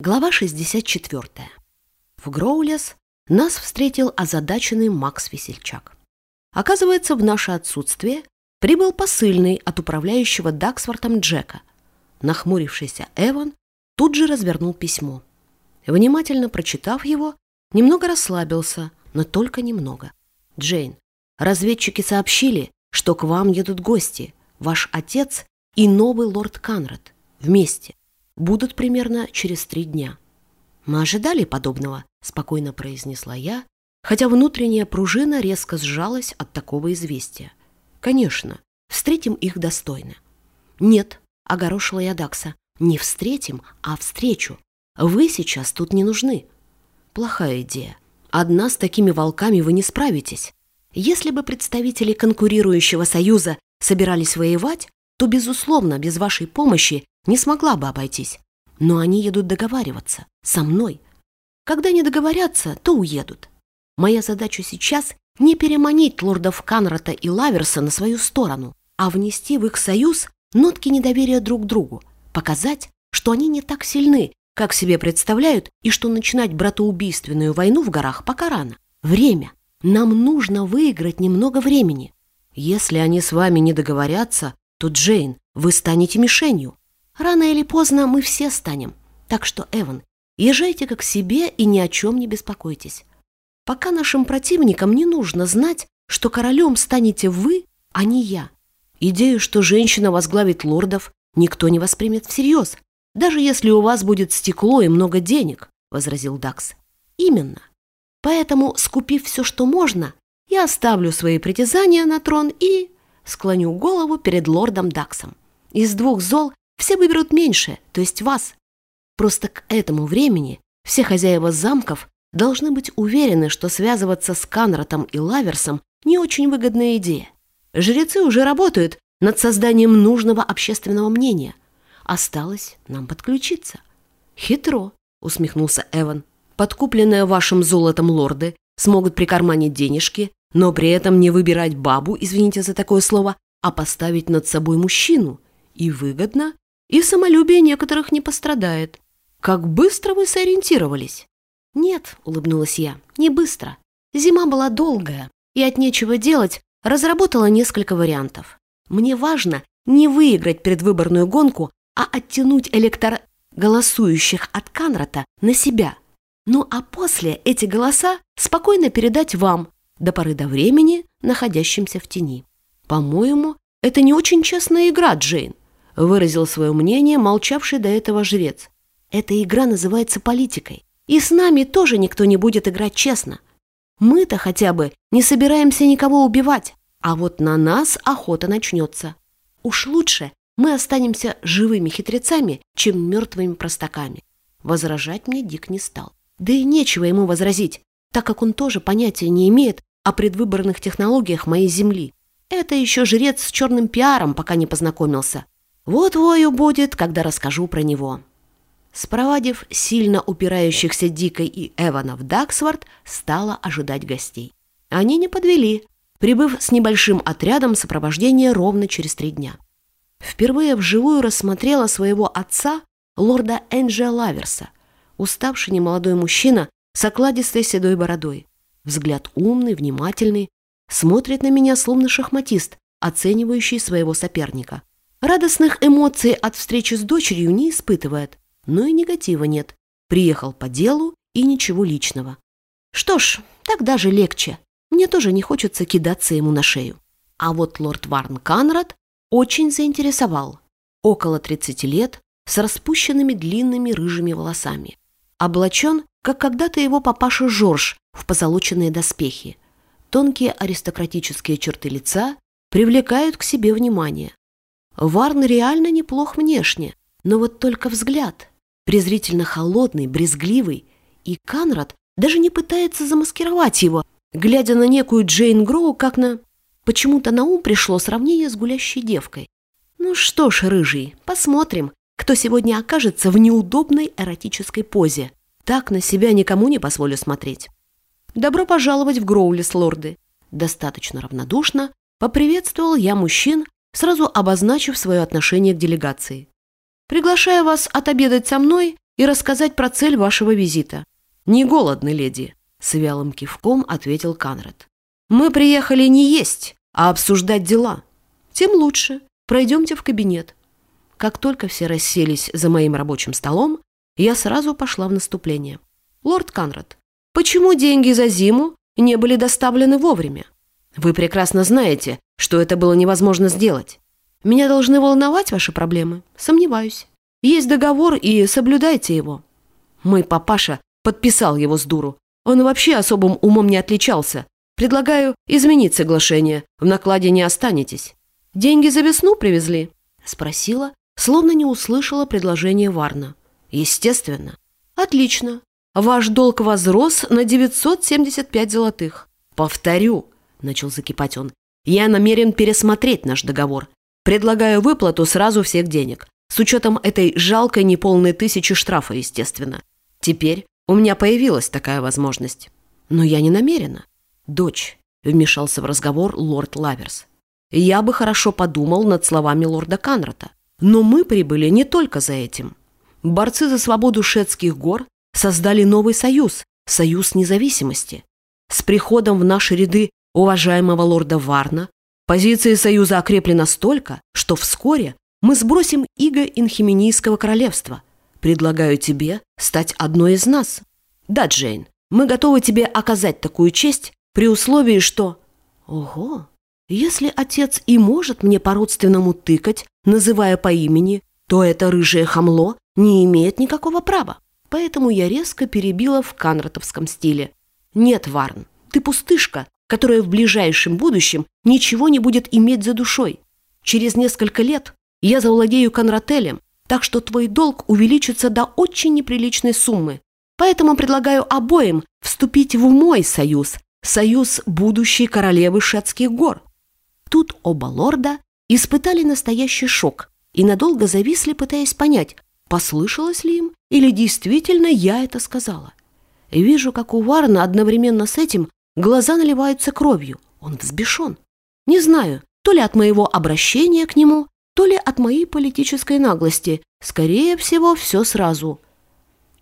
Глава 64. В Гроулес нас встретил озадаченный Макс Весельчак. Оказывается, в наше отсутствие прибыл посыльный от управляющего Даксвортом Джека. Нахмурившийся Эван тут же развернул письмо. Внимательно прочитав его, немного расслабился, но только немного. «Джейн, разведчики сообщили, что к вам едут гости, ваш отец и новый лорд Канрад, вместе будут примерно через три дня. Мы ожидали подобного, спокойно произнесла я, хотя внутренняя пружина резко сжалась от такого известия. Конечно, встретим их достойно. Нет, огорошила я Дакса, не встретим, а встречу. Вы сейчас тут не нужны. Плохая идея. Одна с такими волками вы не справитесь. Если бы представители конкурирующего союза собирались воевать, то, безусловно, без вашей помощи не смогла бы обойтись. Но они едут договариваться со мной. Когда не договорятся, то уедут. Моя задача сейчас не переманить лордов Канрата и Лаверса на свою сторону, а внести в их союз нотки недоверия друг другу, показать, что они не так сильны, как себе представляют, и что начинать братоубийственную войну в горах пока рано. Время. Нам нужно выиграть немного времени. Если они с вами не договорятся, то, Джейн, вы станете мишенью. Рано или поздно мы все станем. Так что, Эван, езжайте как к себе и ни о чем не беспокойтесь. Пока нашим противникам не нужно знать, что королем станете вы, а не я. Идею, что женщина возглавит лордов, никто не воспримет всерьез, даже если у вас будет стекло и много денег, — возразил Дакс. Именно. Поэтому, скупив все, что можно, я оставлю свои притязания на трон и склоню голову перед лордом Даксом. Из двух зол все выберут меньше, то есть вас. Просто к этому времени все хозяева замков должны быть уверены, что связываться с Канратом и Лаверсом не очень выгодная идея. Жрецы уже работают над созданием нужного общественного мнения. Осталось нам подключиться. Хитро, усмехнулся Эван. Подкупленные вашим золотом лорды смогут прикарманить денежки, но при этом не выбирать бабу, извините за такое слово, а поставить над собой мужчину. И выгодно, и самолюбие некоторых не пострадает. Как быстро вы сориентировались? Нет, улыбнулась я, не быстро. Зима была долгая, и от нечего делать разработала несколько вариантов. Мне важно не выиграть предвыборную гонку, а оттянуть электор голосующих от Канрата на себя. Ну а после эти голоса спокойно передать вам, до поры до времени, находящимся в тени. По-моему, это не очень честная игра, Джейн выразил свое мнение молчавший до этого жрец. Эта игра называется политикой. И с нами тоже никто не будет играть честно. Мы-то хотя бы не собираемся никого убивать, а вот на нас охота начнется. Уж лучше мы останемся живыми хитрецами, чем мертвыми простаками. Возражать мне Дик не стал. Да и нечего ему возразить, так как он тоже понятия не имеет о предвыборных технологиях моей земли. Это еще жрец с черным пиаром пока не познакомился. Вот вою будет, когда расскажу про него. Спровадив сильно упирающихся Дикой и Эвана в Даксворт, стала ожидать гостей. Они не подвели, прибыв с небольшим отрядом сопровождения ровно через три дня. Впервые вживую рассмотрела своего отца, лорда Энджия Лаверса, уставший немолодой мужчина с окладистой седой бородой. Взгляд умный, внимательный, смотрит на меня словно шахматист, оценивающий своего соперника. Радостных эмоций от встречи с дочерью не испытывает, но и негатива нет. Приехал по делу и ничего личного. Что ж, так даже легче. Мне тоже не хочется кидаться ему на шею. А вот лорд Варн Канрад очень заинтересовал. Около 30 лет, с распущенными длинными рыжими волосами. Облачен, как когда-то его папаша Жорж в позолоченные доспехи. Тонкие аристократические черты лица привлекают к себе внимание. Варн реально неплох внешне, но вот только взгляд. Презрительно холодный, брезгливый. И Канрад даже не пытается замаскировать его, глядя на некую Джейн Гроу, как на... Почему-то на ум пришло сравнение с гулящей девкой. Ну что ж, рыжий, посмотрим, кто сегодня окажется в неудобной эротической позе. Так на себя никому не позволю смотреть. Добро пожаловать в Гроулис, лорды. Достаточно равнодушно поприветствовал я мужчин, сразу обозначив свое отношение к делегации. «Приглашаю вас отобедать со мной и рассказать про цель вашего визита». «Не голодны, леди», — с вялым кивком ответил Канрад. «Мы приехали не есть, а обсуждать дела. Тем лучше. Пройдемте в кабинет». Как только все расселись за моим рабочим столом, я сразу пошла в наступление. «Лорд Канрад, почему деньги за зиму не были доставлены вовремя? Вы прекрасно знаете, что это было невозможно сделать. Меня должны волновать ваши проблемы? Сомневаюсь. Есть договор, и соблюдайте его. Мой папаша подписал его с дуру. Он вообще особым умом не отличался. Предлагаю изменить соглашение. В накладе не останетесь. Деньги за весну привезли? Спросила, словно не услышала предложение Варна. Естественно. Отлично. Ваш долг возрос на 975 золотых. Повторю, начал закипать он. Я намерен пересмотреть наш договор. Предлагаю выплату сразу всех денег. С учетом этой жалкой неполной тысячи штрафа, естественно. Теперь у меня появилась такая возможность. Но я не намерена. Дочь, вмешался в разговор лорд Лаверс. Я бы хорошо подумал над словами лорда Канрата. Но мы прибыли не только за этим. Борцы за свободу шетских гор создали новый союз, союз независимости. С приходом в наши ряды уважаемого лорда Варна позиции союза окрепли настолько, что вскоре мы сбросим иго Инхименийского королевства. Предлагаю тебе стать одной из нас. Да, Джейн, мы готовы тебе оказать такую честь при условии, что... Ого! Если отец и может мне по-родственному тыкать, называя по имени, то это рыжее хамло не имеет никакого права. Поэтому я резко перебила в канратовском стиле. Нет, Варн, ты пустышка, которая в ближайшем будущем ничего не будет иметь за душой. Через несколько лет я завладею конрателем, так что твой долг увеличится до очень неприличной суммы. Поэтому предлагаю обоим вступить в мой союз, союз будущей королевы Шетских гор. Тут оба лорда испытали настоящий шок и надолго зависли, пытаясь понять, послышалось ли им или действительно я это сказала. Вижу, как у Варна одновременно с этим глаза наливаются кровью. Он взбешен. Не знаю, то ли от моего обращения к нему, то ли от моей политической наглости. Скорее всего, все сразу.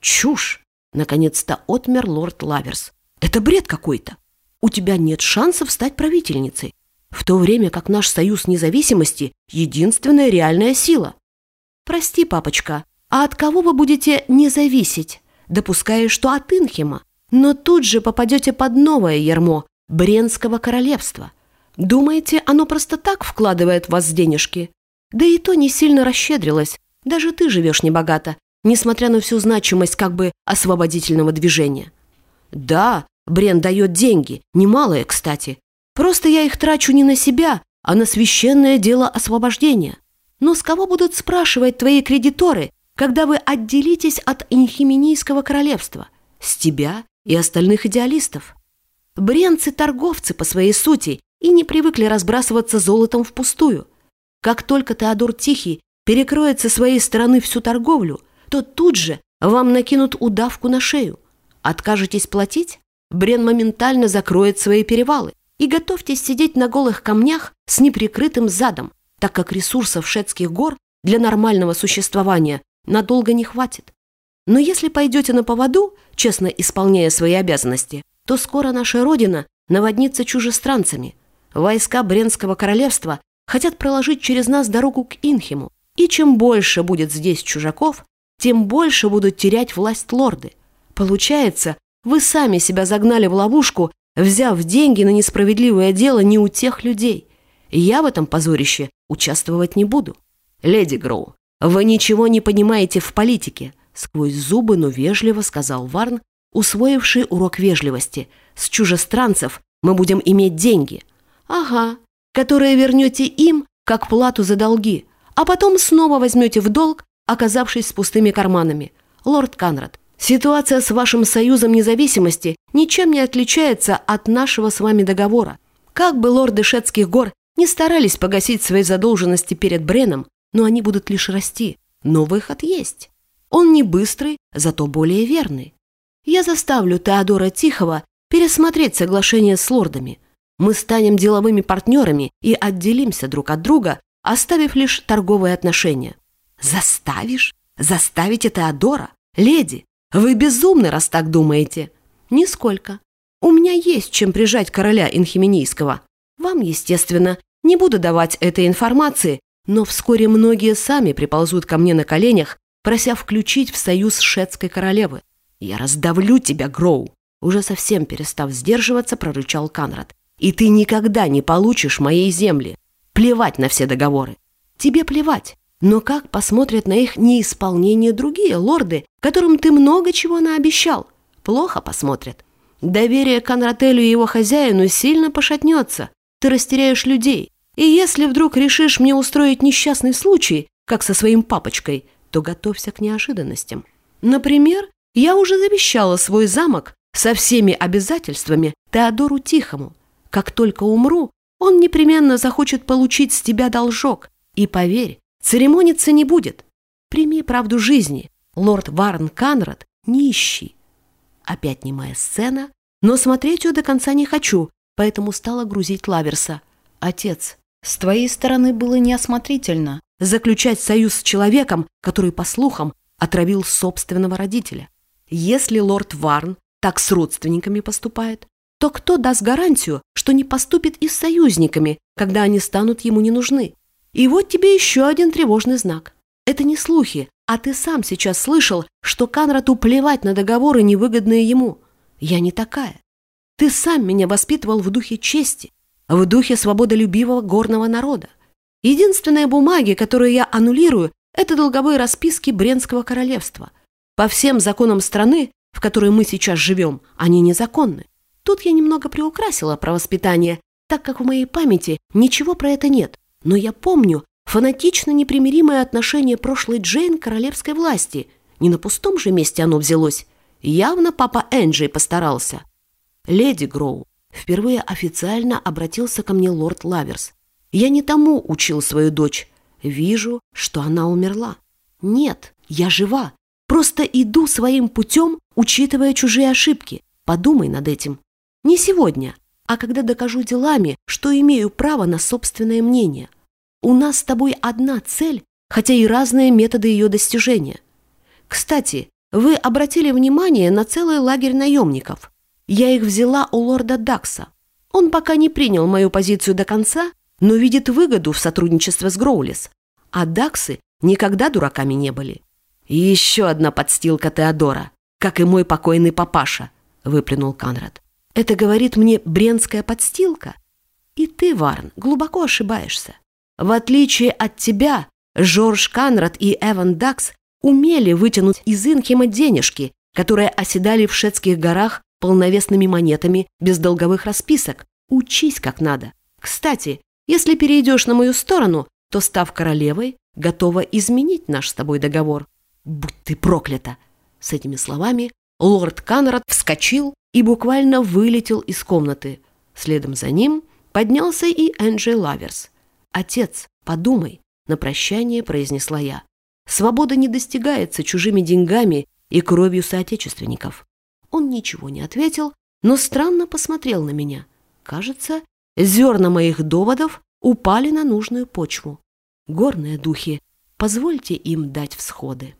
Чушь! Наконец-то отмер лорд Лаверс. Это бред какой-то. У тебя нет шансов стать правительницей, в то время как наш союз независимости — единственная реальная сила. Прости, папочка, а от кого вы будете не зависеть? Допускаю, что от Инхема. Но тут же попадете под новое ярмо Бренского королевства. Думаете, оно просто так вкладывает в вас денежки? Да и то не сильно расщедрилась. Даже ты живешь небогато, несмотря на всю значимость как бы освободительного движения. Да, Брен дает деньги, немалые, кстати. Просто я их трачу не на себя, а на священное дело освобождения. Но с кого будут спрашивать твои кредиторы, когда вы отделитесь от Инхименийского королевства? С тебя и остальных идеалистов. Бренцы – по своей сути и не привыкли разбрасываться золотом впустую – как только Теодор Тихий перекроет со своей стороны всю торговлю, то тут же вам накинут удавку на шею. Откажетесь платить? Брен моментально закроет свои перевалы. И готовьтесь сидеть на голых камнях с неприкрытым задом, так как ресурсов шетских гор для нормального существования надолго не хватит. Но если пойдете на поводу, честно исполняя свои обязанности, то скоро наша родина наводнится чужестранцами. Войска Бренского королевства хотят проложить через нас дорогу к Инхиму. И чем больше будет здесь чужаков, тем больше будут терять власть лорды. Получается, вы сами себя загнали в ловушку, взяв деньги на несправедливое дело не у тех людей. Я в этом позорище участвовать не буду. Леди Гроу, вы ничего не понимаете в политике, сквозь зубы, но вежливо сказал Варн, усвоивший урок вежливости. С чужестранцев мы будем иметь деньги. Ага, которые вернете им как плату за долги, а потом снова возьмете в долг, оказавшись с пустыми карманами. Лорд Канрад, ситуация с вашим союзом независимости ничем не отличается от нашего с вами договора. Как бы лорды Шетских гор не старались погасить свои задолженности перед Бреном, но они будут лишь расти. Но выход есть. Он не быстрый, зато более верный. Я заставлю Теодора Тихого пересмотреть соглашение с лордами – мы станем деловыми партнерами и отделимся друг от друга, оставив лишь торговые отношения. Заставишь? Заставите Теодора? Леди, вы безумны, раз так думаете. Нисколько. У меня есть чем прижать короля Инхименийского. Вам, естественно, не буду давать этой информации, но вскоре многие сами приползут ко мне на коленях, прося включить в союз шетской королевы. Я раздавлю тебя, Гроу. Уже совсем перестав сдерживаться, прорычал Канрад. И ты никогда не получишь моей земли. Плевать на все договоры. Тебе плевать. Но как посмотрят на их неисполнение другие лорды, которым ты много чего наобещал? Плохо посмотрят. Доверие Конрателю и его хозяину сильно пошатнется. Ты растеряешь людей. И если вдруг решишь мне устроить несчастный случай, как со своим папочкой, то готовься к неожиданностям. Например, я уже завещала свой замок со всеми обязательствами Теодору Тихому. Как только умру, он непременно захочет получить с тебя должок. И поверь, Церемониться не будет. Прими правду жизни. Лорд Варн Канрад нищий. Опять немая сцена, но смотреть ее до конца не хочу, поэтому стала грузить Лаверса. Отец, с твоей стороны было неосмотрительно заключать союз с человеком, который, по слухам, отравил собственного родителя. Если лорд Варн так с родственниками поступает, то кто даст гарантию, что не поступит и с союзниками, когда они станут ему не нужны? И вот тебе еще один тревожный знак. Это не слухи, а ты сам сейчас слышал, что Канрату плевать на договоры, невыгодные ему. Я не такая. Ты сам меня воспитывал в духе чести, в духе свободолюбивого горного народа. Единственные бумаги, которые я аннулирую, это долговые расписки Бренского королевства. По всем законам страны, в которой мы сейчас живем, они незаконны. Тут я немного приукрасила про воспитание, так как в моей памяти ничего про это нет. Но я помню фанатично непримиримое отношение прошлой Джейн к королевской власти. Не на пустом же месте оно взялось. Явно папа Энджи постарался. «Леди Гроу», впервые официально обратился ко мне лорд Лаверс. «Я не тому учил свою дочь. Вижу, что она умерла. Нет, я жива. Просто иду своим путем, учитывая чужие ошибки. Подумай над этим. Не сегодня, а когда докажу делами, что имею право на собственное мнение. У нас с тобой одна цель, хотя и разные методы ее достижения. Кстати, вы обратили внимание на целый лагерь наемников. Я их взяла у лорда Дакса. Он пока не принял мою позицию до конца, но видит выгоду в сотрудничестве с Гроулис. А Даксы никогда дураками не были. еще одна подстилка Теодора, как и мой покойный папаша, выплюнул Канрад. Это говорит мне бренская подстилка? И ты, Варн, глубоко ошибаешься. В отличие от тебя, Жорж Канрад и Эван Дакс умели вытянуть из Инхема денежки, которые оседали в шетских горах полновесными монетами без долговых расписок. Учись как надо. Кстати, если перейдешь на мою сторону, то, став королевой, готова изменить наш с тобой договор. Будь ты проклята!» С этими словами лорд Канрад вскочил и буквально вылетел из комнаты. Следом за ним поднялся и Энджи Лаверс. «Отец, подумай», — на прощание произнесла я. «Свобода не достигается чужими деньгами и кровью соотечественников». Он ничего не ответил, но странно посмотрел на меня. Кажется, зерна моих доводов упали на нужную почву. Горные духи, позвольте им дать всходы.